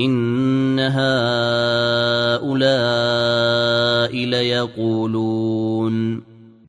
إن هؤلاء ليقولون